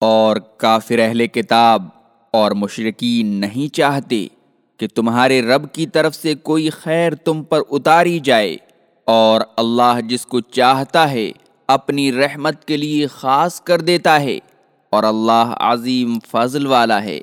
اور کافر اہل کتاب اور مشرقین نہیں چاہتے کہ تمہارے رب کی طرف سے کوئی خیر تم پر اتاری جائے اور اللہ جس کو چاہتا ہے اپنی رحمت کے لیے خاص کر دیتا ہے اور اللہ عظیم فضل والا ہے۔